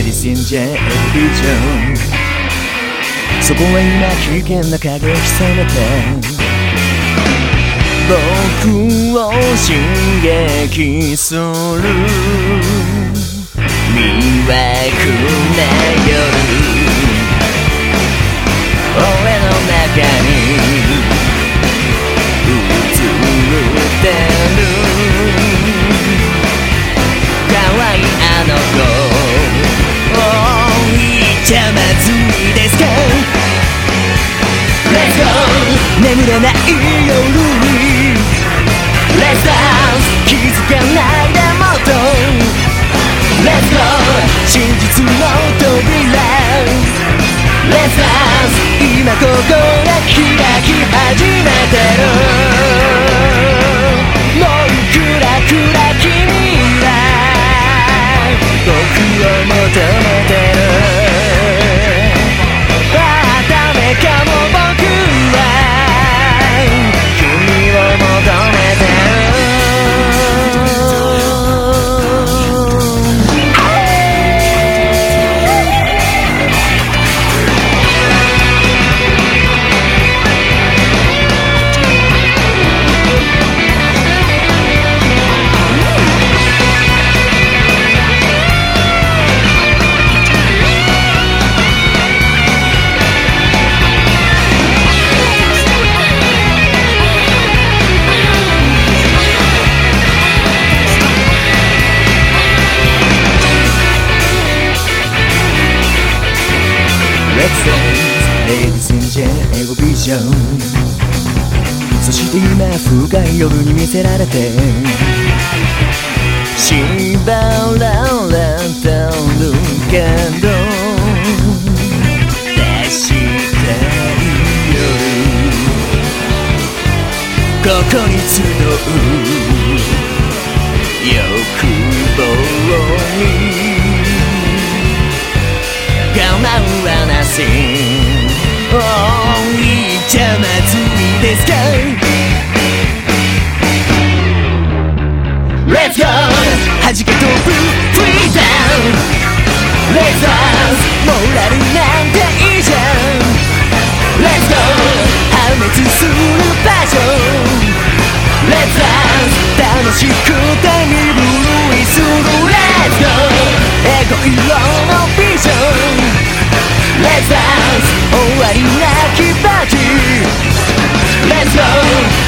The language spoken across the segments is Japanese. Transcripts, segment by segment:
エディシンジェエビジョンそこは今危険な影を潜めて僕を刺激する魅惑な夜眠れない夜よそして今深い夜に見せられて縛られてるけど出したい夜ここに集う欲望に我慢はなし。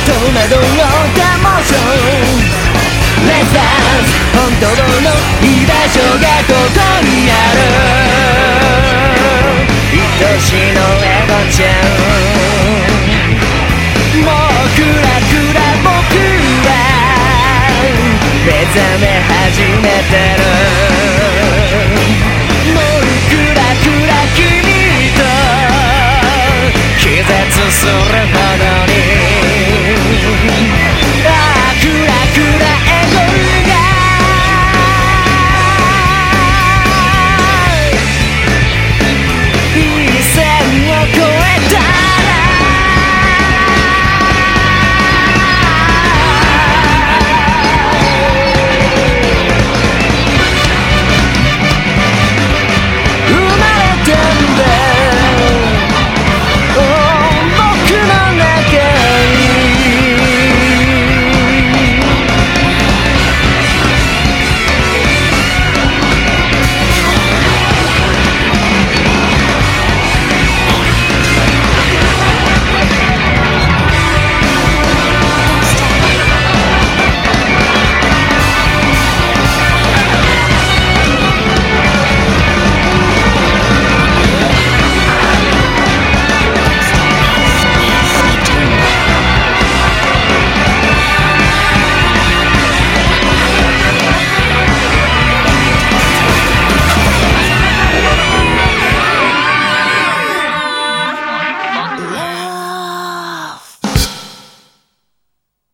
戸惑うダモーション Let's dance 本当の居場所がここにある愛しのエゴちゃん。もうクラクラ僕は目覚め始めてるもうクラクラ君と気絶するほどに